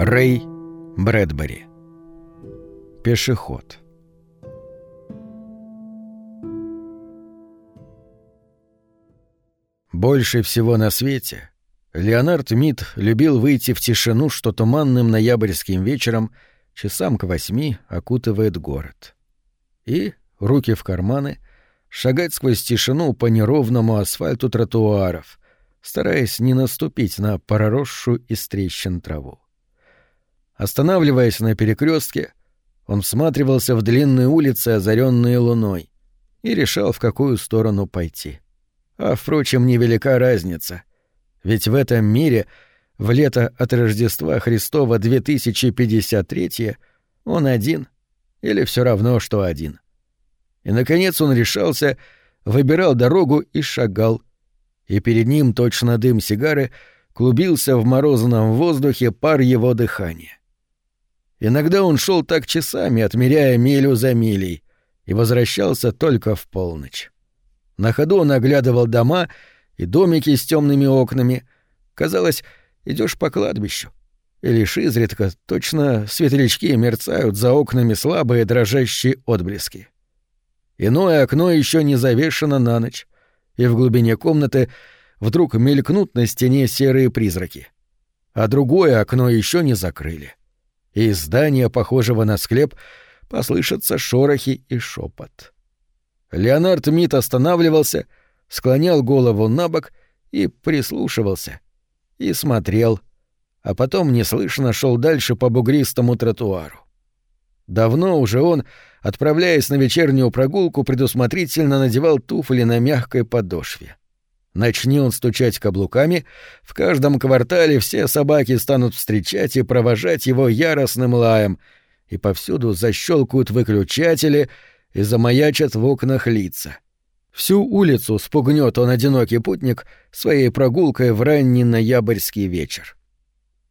Рэй Брэдбери. Пешеход. Больше всего на свете Леонард Мид любил выйти в тишину, что туманным ноябрьским вечером часам к восьми окутывает город. И, руки в карманы, шагать сквозь тишину по неровному асфальту тротуаров, стараясь не наступить на проросшую из трещин траву. Останавливаясь на перекрестке, он всматривался в длинные улицы, озаренные луной, и решал, в какую сторону пойти. А, впрочем, невелика разница. Ведь в этом мире в лето от Рождества Христова 2053 он один, или все равно, что один. И, наконец, он решался, выбирал дорогу и шагал. И перед ним, точно дым сигары, клубился в морозном воздухе пар его дыхания. Иногда он шел так часами, отмеряя милю за милей, и возвращался только в полночь. На ходу он оглядывал дома и домики с темными окнами. Казалось, идешь по кладбищу. И лишь изредка точно светлячки мерцают за окнами слабые дрожащие отблески. Иное окно еще не завешено на ночь, и в глубине комнаты вдруг мелькнут на стене серые призраки. А другое окно еще не закрыли и из здания, похожего на склеп, послышатся шорохи и шепот. Леонард Мит останавливался, склонял голову на бок и прислушивался. И смотрел, а потом неслышно шел дальше по бугристому тротуару. Давно уже он, отправляясь на вечернюю прогулку, предусмотрительно надевал туфли на мягкой подошве. Начни он стучать каблуками, в каждом квартале все собаки станут встречать и провожать его яростным лаем, и повсюду защелкают выключатели и замаячат в окнах лица. Всю улицу спугнет он одинокий путник своей прогулкой в ранний ноябрьский вечер.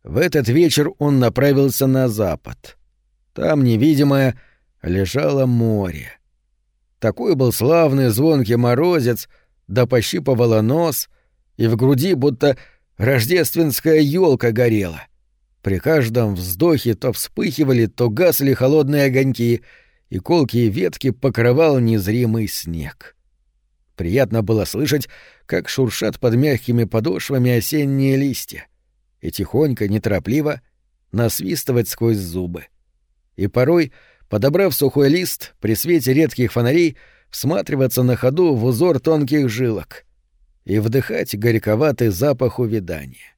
В этот вечер он направился на запад. Там, невидимое, лежало море. Такой был славный звонкий морозец — да пощипывала нос, и в груди будто рождественская елка горела. При каждом вздохе то вспыхивали, то гасли холодные огоньки, и колкие ветки покрывал незримый снег. Приятно было слышать, как шуршат под мягкими подошвами осенние листья, и тихонько, неторопливо насвистывать сквозь зубы. И порой, подобрав сухой лист, при свете редких фонарей — всматриваться на ходу в узор тонких жилок и вдыхать горьковатый запах увядания.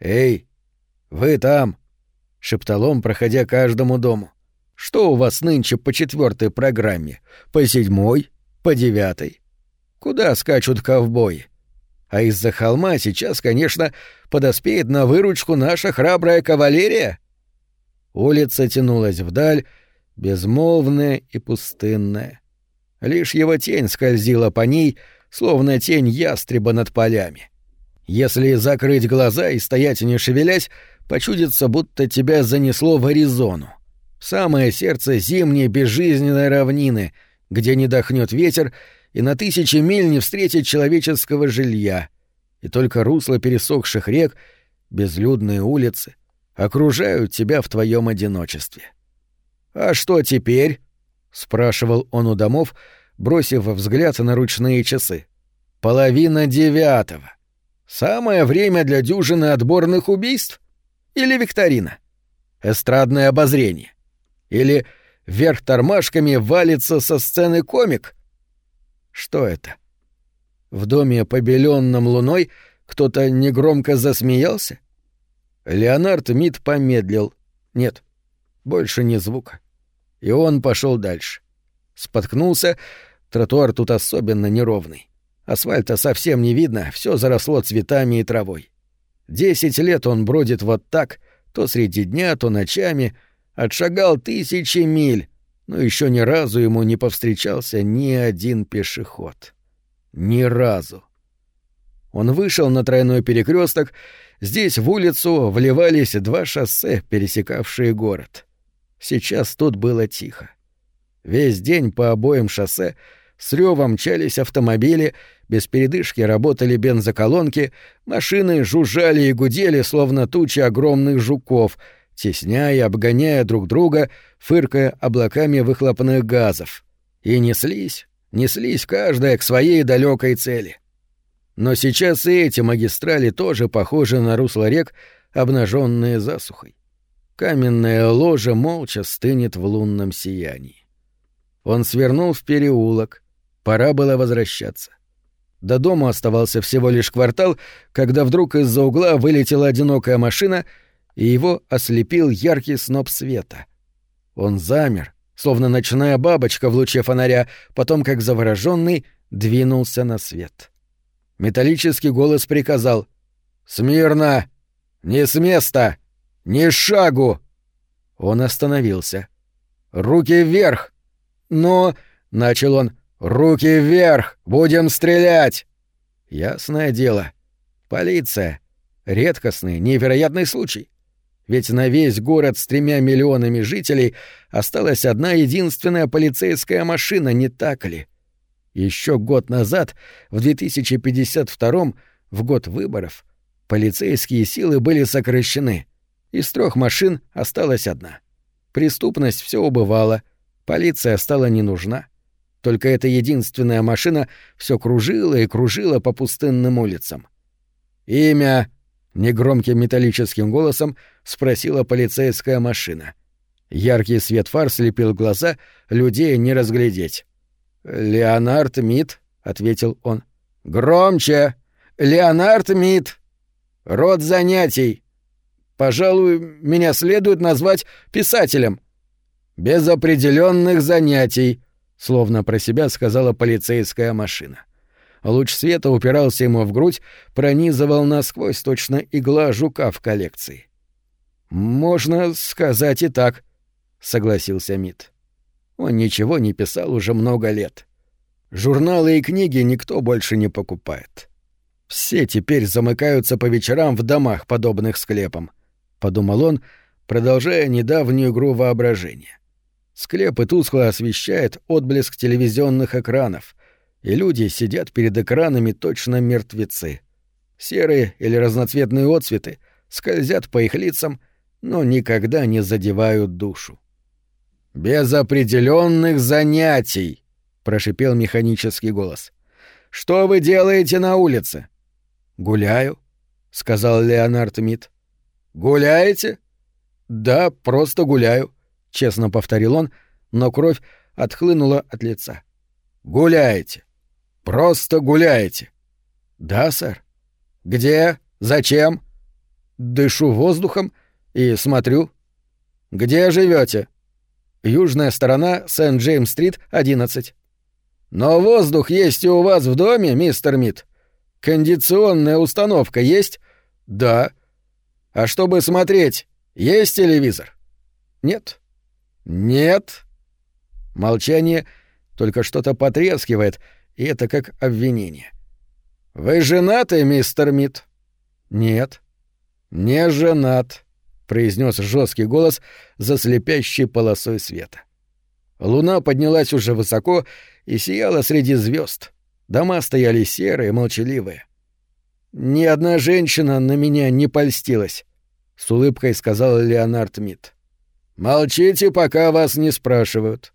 «Эй, вы там!» — шептал он, проходя каждому дому. «Что у вас нынче по четвертой программе? По седьмой? По девятой? Куда скачут ковбои? А из-за холма сейчас, конечно, подоспеет на выручку наша храбрая кавалерия?» Улица тянулась вдаль, безмолвная и пустынная. Лишь его тень скользила по ней, словно тень ястреба над полями. Если закрыть глаза и стоять не шевелясь, почудится, будто тебя занесло в Аризону. В самое сердце зимней безжизненной равнины, где не дохнет ветер и на тысячи миль не встретит человеческого жилья, и только русла пересохших рек, безлюдные улицы окружают тебя в твоем одиночестве. А что теперь? — спрашивал он у домов, бросив взгляд на ручные часы. «Половина девятого. Самое время для дюжины отборных убийств? Или викторина? Эстрадное обозрение? Или вверх тормашками валится со сцены комик? Что это? В доме, побеленном луной, кто-то негромко засмеялся? Леонард Мид помедлил. Нет, больше ни звука и он пошел дальше. Споткнулся, тротуар тут особенно неровный. Асфальта совсем не видно, все заросло цветами и травой. Десять лет он бродит вот так, то среди дня, то ночами, отшагал тысячи миль, но еще ни разу ему не повстречался ни один пешеход. Ни разу. Он вышел на тройной перекресток, здесь в улицу вливались два шоссе, пересекавшие город — Сейчас тут было тихо. Весь день по обоим шоссе С ревом мчались автомобили, без передышки работали бензоколонки, машины жужжали и гудели, словно тучи огромных жуков, тесняя и обгоняя друг друга, фыркая облаками выхлопных газов. И неслись, неслись каждая к своей далекой цели. Но сейчас и эти магистрали тоже похожи на русло рек, обнаженные засухой. Каменная ложа молча стынет в лунном сиянии. Он свернул в переулок. Пора было возвращаться. До дома оставался всего лишь квартал, когда вдруг из-за угла вылетела одинокая машина, и его ослепил яркий сноп света. Он замер, словно ночная бабочка в луче фонаря, потом, как завороженный, двинулся на свет. Металлический голос приказал «Смирно! Не с места! Не шагу!» Он остановился. «Руки вверх!» «Но...» — начал он. «Руки вверх! Будем стрелять!» Ясное дело. Полиция. Редкостный, невероятный случай. Ведь на весь город с тремя миллионами жителей осталась одна единственная полицейская машина, не так ли? Еще год назад, в 2052 в год выборов, полицейские силы были сокращены. Из трех машин осталась одна. Преступность все убывала, полиция стала не нужна. Только эта единственная машина все кружила и кружила по пустынным улицам. «Имя?» — негромким металлическим голосом спросила полицейская машина. Яркий свет фар слепил глаза, людей не разглядеть. «Леонард Мид», — ответил он. «Громче! Леонард Мид! Род занятий! Пожалуй, меня следует назвать писателем. Без определенных занятий», словно про себя сказала полицейская машина. Луч света упирался ему в грудь, пронизывал насквозь точно игла жука в коллекции. «Можно сказать и так», — согласился Мит. Он ничего не писал уже много лет. Журналы и книги никто больше не покупает. Все теперь замыкаются по вечерам в домах, подобных склепам, — подумал он, продолжая недавнюю игру воображения. Склепы тускло освещает отблеск телевизионных экранов, и люди сидят перед экранами точно мертвецы. Серые или разноцветные отцветы скользят по их лицам, но никогда не задевают душу. «Без определенных занятий!» — прошипел механический голос. «Что вы делаете на улице?» «Гуляю», — сказал Леонард Мит. «Гуляете?» «Да, просто гуляю», — честно повторил он, но кровь отхлынула от лица. «Гуляете. Просто гуляете». «Да, сэр». «Где? Зачем?» «Дышу воздухом и смотрю». «Где живете? «Южная сторона, Сент-Джеймс-стрит, 11». «Но воздух есть и у вас в доме, мистер Мит? Кондиционная установка есть?» «Да». «А чтобы смотреть, есть телевизор?» «Нет». «Нет». Молчание, только что-то потрескивает, и это как обвинение. «Вы женаты, мистер Мит?» «Нет». «Не женат», — произнес жесткий голос за слепящей полосой света. Луна поднялась уже высоко и сияла среди звезд. Дома стояли серые, молчаливые. «Ни одна женщина на меня не польстилась», — с улыбкой сказал Леонард Мит. «Молчите, пока вас не спрашивают».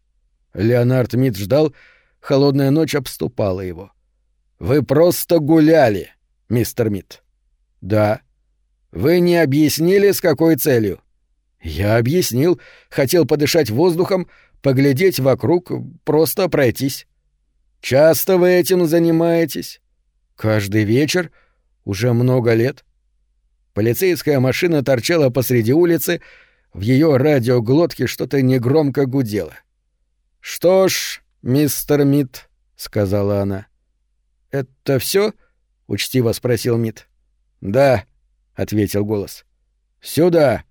Леонард Мит ждал, холодная ночь обступала его. «Вы просто гуляли, мистер Мит». «Да». «Вы не объяснили, с какой целью?» «Я объяснил. Хотел подышать воздухом, поглядеть вокруг, просто пройтись». «Часто вы этим занимаетесь?» «Каждый вечер. Уже много лет». Полицейская машина торчала посреди улицы, в ее радиоглотке что-то негромко гудело. «Что ж, мистер Мит», — сказала она. «Это все? учтиво спросил Мит. «Да», — ответил голос. «Сюда!»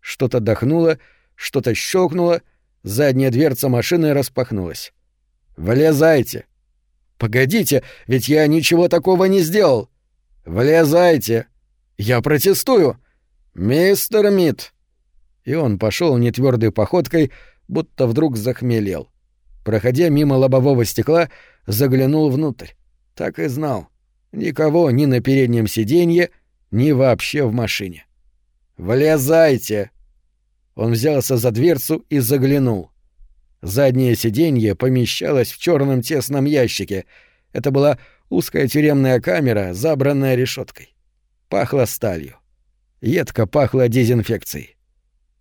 Что-то дохнуло, что-то щелкнуло, задняя дверца машины распахнулась. «Влезайте!» «Погодите, ведь я ничего такого не сделал!» «Влезайте!» «Я протестую!» «Мистер Мит!» и он пошел нетвердой походкой, будто вдруг захмелел. проходя мимо лобового стекла, заглянул внутрь. Так и знал. Никого ни на переднем сиденье, ни вообще в машине. «Влезайте!» Он взялся за дверцу и заглянул. Заднее сиденье помещалось в черном тесном ящике. Это была узкая тюремная камера, забранная решеткой. Пахло сталью. Едко пахло дезинфекцией.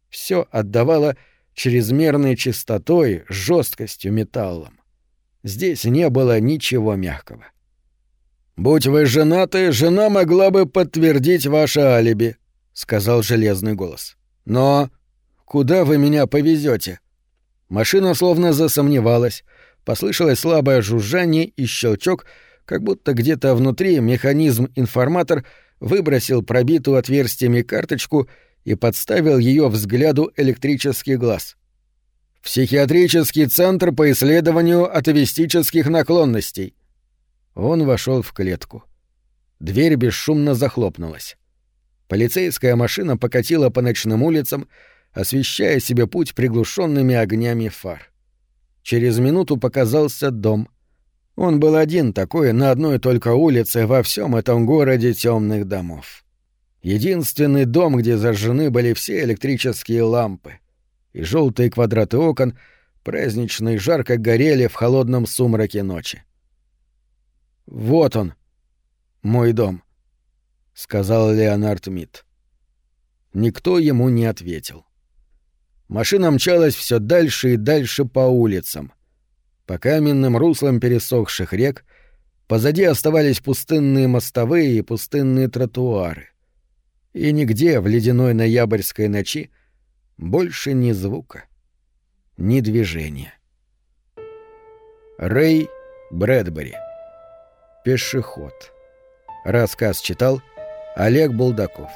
Все отдавало чрезмерной чистотой, жесткостью, металлом. Здесь не было ничего мягкого. «Будь вы женаты, жена могла бы подтвердить ваше алиби», — сказал железный голос. «Но куда вы меня повезете? Машина словно засомневалась. Послышалось слабое жужжание и щелчок, как будто где-то внутри механизм-информатор выбросил пробитую отверстиями карточку и подставил ее взгляду электрический глаз. «Психиатрический центр по исследованию атовистических наклонностей». Он вошел в клетку. Дверь бесшумно захлопнулась. Полицейская машина покатила по ночным улицам, освещая себе путь приглушенными огнями фар. Через минуту показался дом. Он был один такой на одной только улице во всем этом городе темных домов. Единственный дом, где зажжены были все электрические лампы, и желтые квадраты окон празднично и жарко горели в холодном сумраке ночи. «Вот он, мой дом», — сказал Леонард Мит. Никто ему не ответил. Машина мчалась все дальше и дальше по улицам. По каменным руслам пересохших рек позади оставались пустынные мостовые и пустынные тротуары. И нигде в ледяной ноябрьской ночи больше ни звука, ни движения. Рэй Брэдбери. Пешеход. Рассказ читал Олег Булдаков.